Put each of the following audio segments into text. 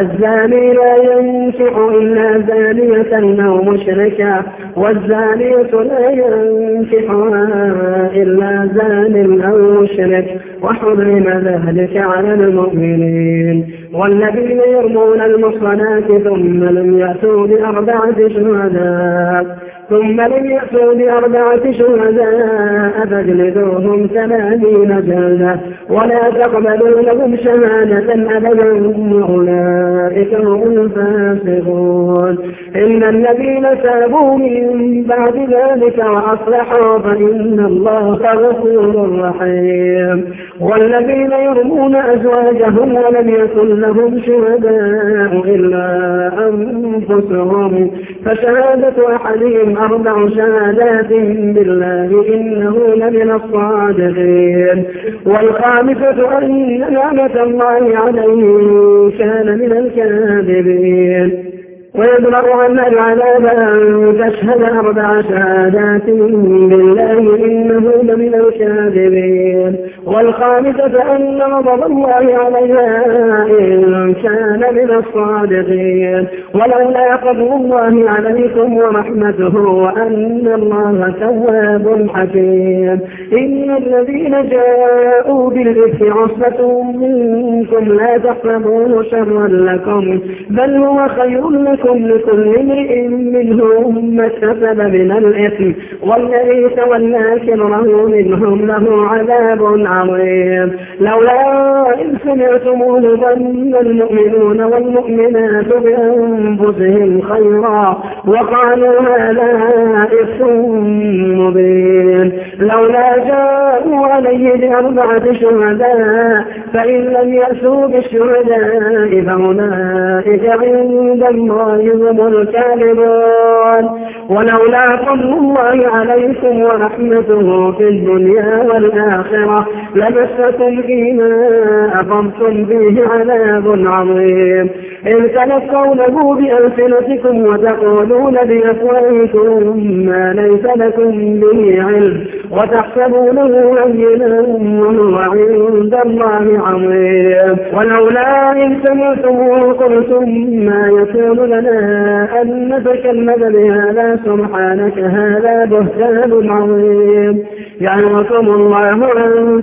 الزاني لا ينكح إلا زانية أو مشركة والزانية لا ينكحها إلا زان أو مشرك وحرم ذلك على المؤمنين. والذين يرمون المصنات ثم لم يأتوا بأربعة شهداء. ثم لم يأتوا بأربعة شهداء فاجلدوهم ثمانين جلدة. ولا تقبلوا لهم شهادة أبدا أولئك هم الفاسقون. إن الذين تابوا من بعد ذلك وأصلحوا فإن الله غفور رحيم. والذين يرمون أزواجهم ولم يكن لهم شهداء إلا أنفسهم فشهادة أحدهم أربع شهادات بالله إنه لمن الصادقين. والخامسة أن نعمة الله عليه كان من الكاذبين. ويدرأ عنها العذاب أن تشهد أربع شهادات بالله إنه لمن الكاذبين. والخامسة أن غضب الله عليها إن كان من الصادقين. ولولا فضل الله عليكم ورحمته وأن الله تواب حكيم. إن الذين جاءوا بالإثم عصبة منكم لا تحسبوه شرا لكم بل هو خير لكم لكل امرئ منهم ما اكتسب من الإثم والذي تولى كبره منهم له عذاب عظيم لولا إن سمعتموه ظن المؤمنون والمؤمنات بأنفسهم خيرا وقالوا هذا إفك مبين. لولا جاءوا عليه بأربعة شهداء فإن لم يأسوا بالشهداء فأولئك عند الله هم الكاذبون. ولولا فضل الله عليكم ورحمته في الدنيا والآخرة لمسكم فيما أقمتم فيه عذاب عظيم. إذ تلقونه بألسنتكم وتقولون بأفواهكم ما ليس لكم به علم وتحسبونه هينا وهو عند الله عظيم. ولولا إن سمعتموه قلتم ما يكون لنا أن نتكلم بهذا سبحانك هذا بهتان عظيم. يعظكم الله أن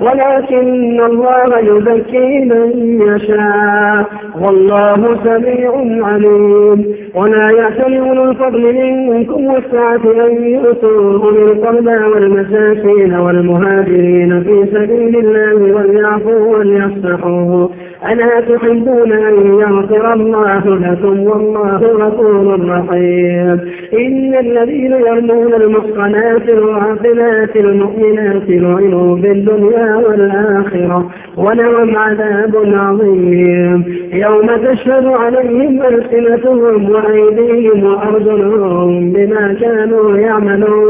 ولكن الله يزكي من يشاء. والله سميع عليم. ولا يعتل أولو الفضل منكم والسعة أن يؤتوا أولي والمساكين والمهاجرين في سبيل الله وليعفوا وليصفحوا ألا تحبون أن يغفر الله لكم والله غفور رحيم. إن الذين يرمون المحصنات الغافلات المؤمنات لعنوا بالدنيا والآخرة ولهم عذاب عظيم. يوم تشهد عليهم ألسنتهم وأيديهم وأرجلهم بما كانوا يعملون.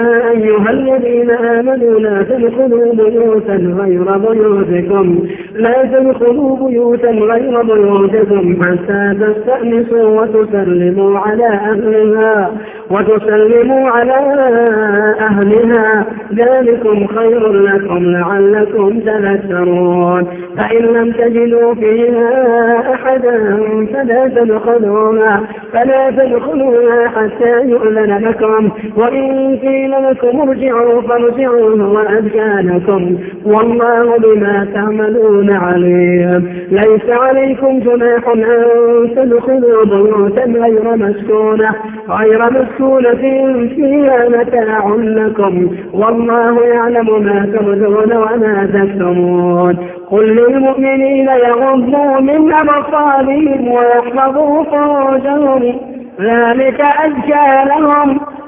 أيها الذين آمنوا لا تدخلوا بيوتا غير بيوتكم. لا تدخلوا بيوتا غير بيوتكم حتى تستأنسوا وتسلموا على أهلها وتسلموا على أهلها. ذلكم خير لكم لعلكم تذكرون. فإن لم تجدوا فيها أحدا فلا تدخلوها فلا تدخلوها حتى يؤذن لكم. وإن قيل لكم ارجعوا فارجعوا هو أزكى لكم والله بما تعملون عليم ليس عليكم جناح أن تدخلوا بيوتا غير مسكونة. غير مسكونة فيها متاع لكم. والله يعلم ما تبدون وما تكتمون. قل للمؤمنين يغضوا من أبصارهم ويحفظوا فروجهم. ذلك أزكى لهم.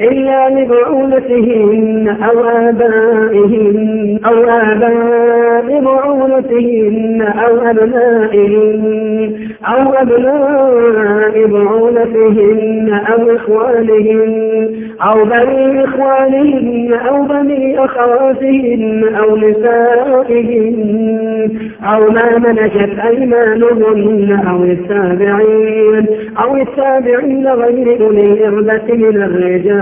إلا لبعولتهن أو آبائهن أو آباء بعولتهن أو أبنائهن أو أبناء بعولتهن أو إخوانهن أو بني إخوانهن أو بني أخواتهن أو نسائهن أو ما ملكت أيمانهن أو التابعين أو التابعين غير أولي الإربة من الرجال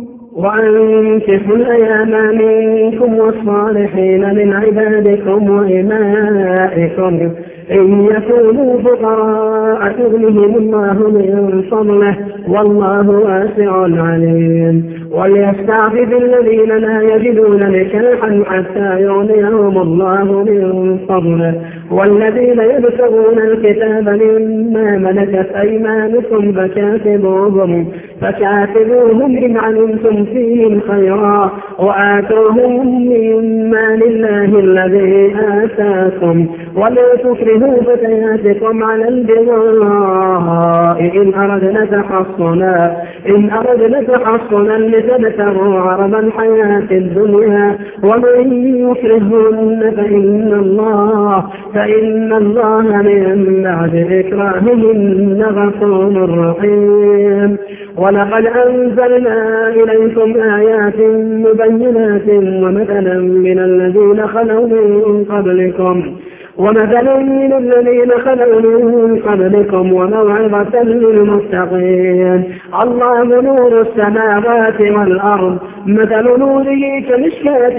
وأنكحوا الأيام منكم والصالحين من عبادكم وإمائكم إن يكونوا فقراء يغنهم الله من فضله والله واسع عليم وليستعفف الذين لا يجدون نكاحا حتى يغنيهم الله من فضله والذين يبتغون الكتاب مما ملكت أيمانكم فكاتبوهم فكاتبوهم إن علمتم فيهم خيرا وآتوهم مما لله الذي آتاكم. ولا تكرهوا فتياتكم على البغاء. إن أردنا تحصنا إن أردنا تحصنا لتبتغوا عرض الحياة الدنيا. ومن يكرهن فإن الله فإن الله من بعد إكراههن غفور رحيم. ولقد أنزلنا إليكم آيات مبينات ومثلا من الذين خلوا من قبلكم. ومثلا من الذين خلوا من قبلكم وموعظة للمتقين. الله نور السماوات والأرض. مثل نوره كمشكاة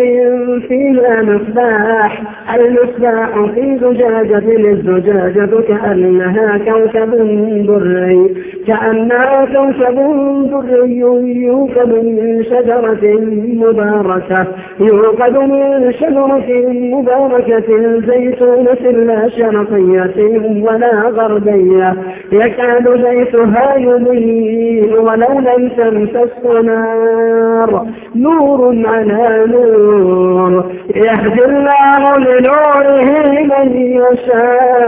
فيها مصباح. المصباح في زجاجة الزجاجة كأنها كوكب دري. كأنها كوكب دري يوقد من شجرة مباركة. يوقد من شجرة مباركة زيتونة لا شرقية ولا غربية. يكاد زيتها يضيء ولو لم تمسسه نار نور على نور. يهدي الله لنوره من يشاء.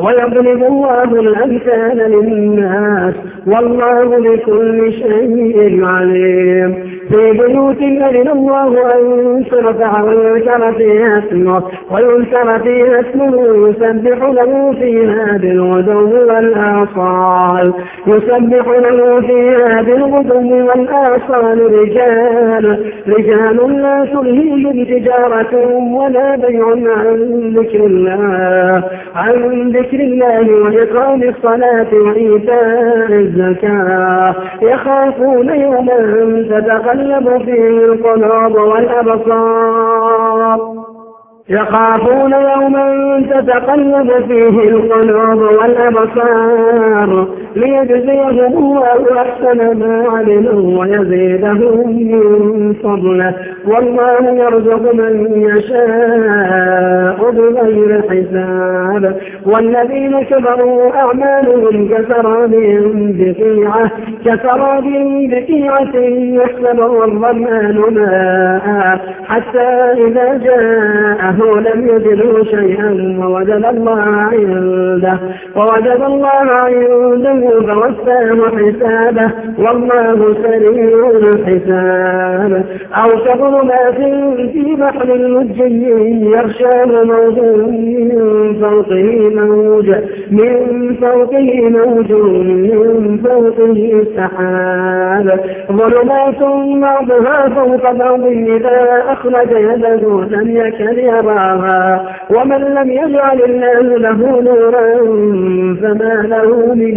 ويضرب الله الأمثال للناس. والله بكل شيء عليم. في بيوت أذن الله أن ترفع ويذكر فيها اسمه ويذكر فيها اسمه يسبح له فيها بالغدو والآصال. يسبح له فيها بالغدو والآصال. رجال رجال لا تلهيهم تجارة ولا بيع عن ذكر الله. عن ذكر الله وإقام الصلاة وإيتاء الزكاة. يخافون يوما تتقلب فيه القلوب والأبصار. يخافون يوما تتقلب فيه القلوب والأبصار. ليجزيهم الله أحسن ما عملوا ويزيدهم من فضله. والله يرزق من يشاء بغير حساب. والذين كفروا أعمالهم كسراب بقيعة كسراب بقيعة يحسبه الظمآن ماء. حتى إذا جاءه لم يجدوا شيئا ووجد الله عنده ووجد الله عنده فوفاه حسابه. والله سريع الحساب. أو كظلمات في بحر المجي يغشاه موج من فوقه موج من فوقه موج من فوقه سحاب. ظلمات بعضها فوق بعض إذا أخرج يده لم يكن يراها. ومن لم يجعل الله له نورا فما له من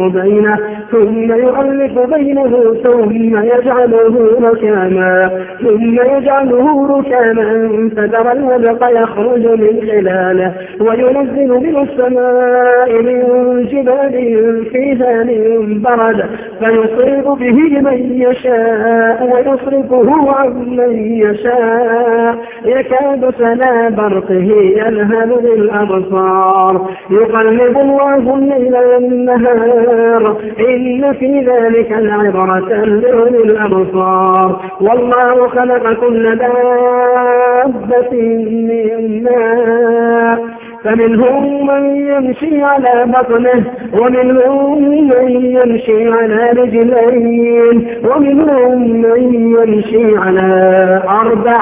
بينه ثم يؤلف بينه ثم يجعله ركاما ثم يجعله ركاما فترى الودق يخرج من خلاله وينزل من السماء من جبال فيها من برد فيصيب به من يشاء ويصرفه عن من يشاء يكاد سنا برقه يلهب بالأبصار يقلب الله الليل والنهار إن في ذلك لعبرة لأولي الأبصار. والله خلق كل دابة من ماء. فمنهم من يمشي على بطنه ومنهم من يمشي على رجلين ومنهم من يمشي على أربع.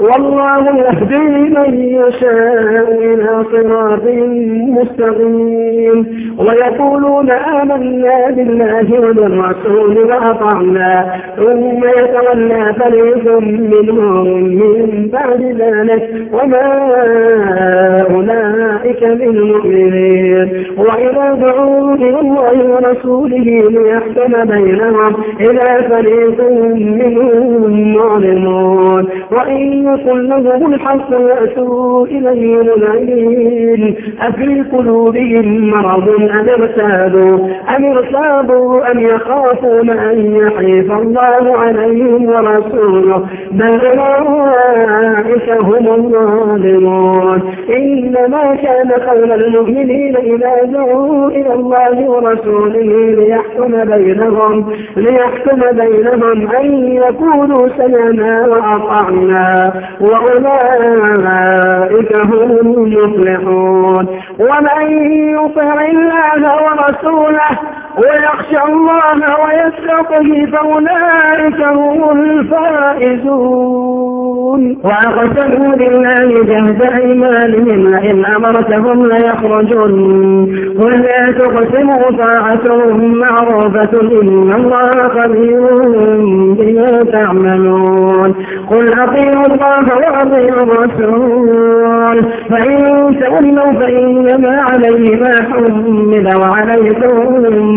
والله يهدي من يشاء إلى صراط مستقيم. ويقولون آمنا بالله وبالرسول وأطعنا. ثم يتولى فريق منهم من بعد ذلك. وما أولئك بالمؤمنين. وإذا دعوا إلى الله ورسوله ليحكم بينهم إذا فريق منهم معلمون وإن يكن لهم الحق يأتوا إليه منعين أفي قلوبهم مرض أم ارتابوا؟ أم ارتابوا أم يخافون أن يحيف الله عليهم ورسوله؟ بل أولئك هم الظالمون. إنما كان قول المؤمنين إذا دعوا إلى الله ورسوله ليحكم بينهم ليحكم بينهم أن يقولوا سمعنا وأطعنا. وأولئك هم المفلحون. ومن يطع الله ورسوله ويخشى الله ويتقه فأولئك هم الفائزون. وأقسموا بالله جهد أيمانهم لئن أمرتهم ليخرجون. قل لا تقسموا طاعة معروفة إن الله خبير بما تعملون. قل أطيعوا الله وأطيعوا الرسول. فإن تولوا فإنما عليه ما حمل وعليكم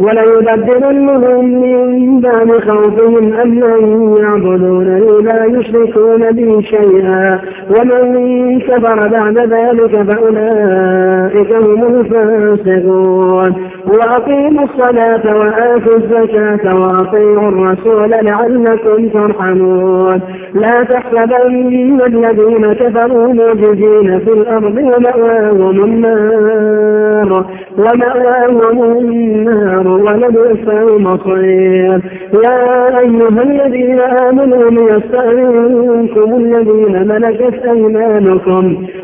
وليبدلنهم من بعد خوفهم أمنا يعبدونني لا يشركون بي شيئا. ومن كفر بعد ذلك فأولئك هم الفاسقون. وأقيموا الصلاة وآتوا الزكاة وأطيعوا الرسول لعلكم ترحمون. لا تحسبن الذين كفروا معجزين في الأرض ومأواهم النار. ومأواهم النار. ولبئس المصير. يا أيها الذين آمنوا ليستأذنكم الذين ملكت أيمانكم.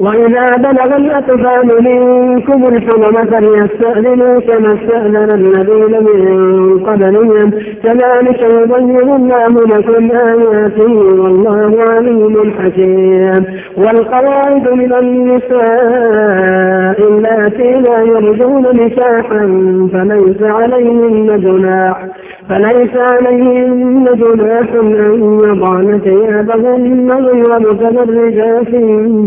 وإذا بلغ الأطفال منكم الحلم فليستأذنوا كما استأذن الذين من قبلهم. كذلك يبين الله لكم آياته والله عليم حكيم. والقواعد من النساء اللاتي لا يرجون نكاحا فليس عليهن جناح. فليس عليهن جناح أن يضعن ثيابهن غير متبرجات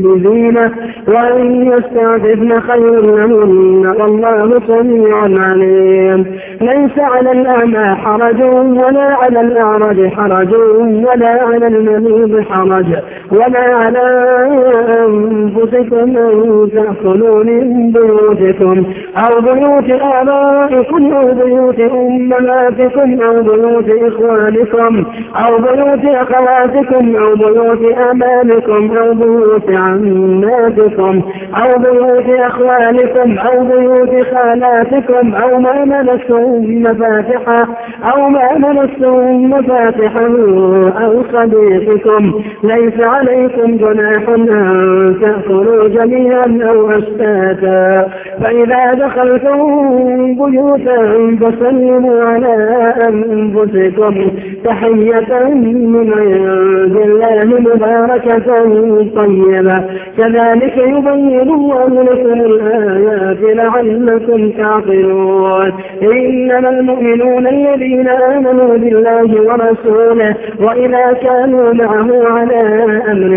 بزينة وأن يستعففن خير لهن والله سميع عليم. ليس على الأعمى حرج ولا على الأعرج حرج ولا على المريض حرج ولا على أنفسكم أن تأكلوا من بيوتكم أو بيوت آبائكم أو بيوت أمهاتكم أو بيوت إخوانكم أو بيوت أخواتكم أو بيوت أمامكم أو بيوت عماتكم أو بيوت أخوالكم أو بيوت خالاتكم أو ما ملكتم مفاتحة أو ما ملكتم مفاتحة أو صديقكم. ليس عليكم جناح أن تأكلوا جميعا أو أشتاتا. فإذا دخلتم بيوتا فسلموا على أنفسكم تحية من عند الله مباركة طيبة. كذلك يبين الله لكم الآيات لعلكم تعقلون. إنما المؤمنون الذين آمنوا بالله ورسوله وإذا كانوا معه على أمر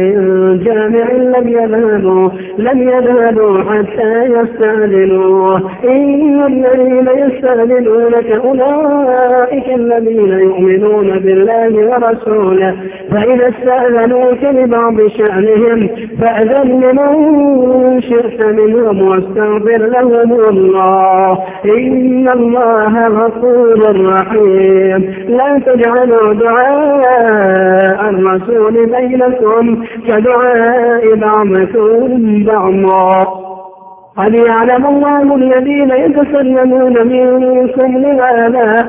جامع لم يذهبوا لم يذهبوا حتى يستأذنوه إن الذين يستأذنونك أولئك الذين يؤمنون بالله ورسوله فإذا استأذنوك لبعض شأنهم فأذن لمن شئت منهم واستغفر لهم الله. إن الله غفور رحيم. لا تجعلوا دعاء الرسول بينكم كدعاء بعضكم بعضا. قد يعلم الله الذين يتسلمون منكم لهذا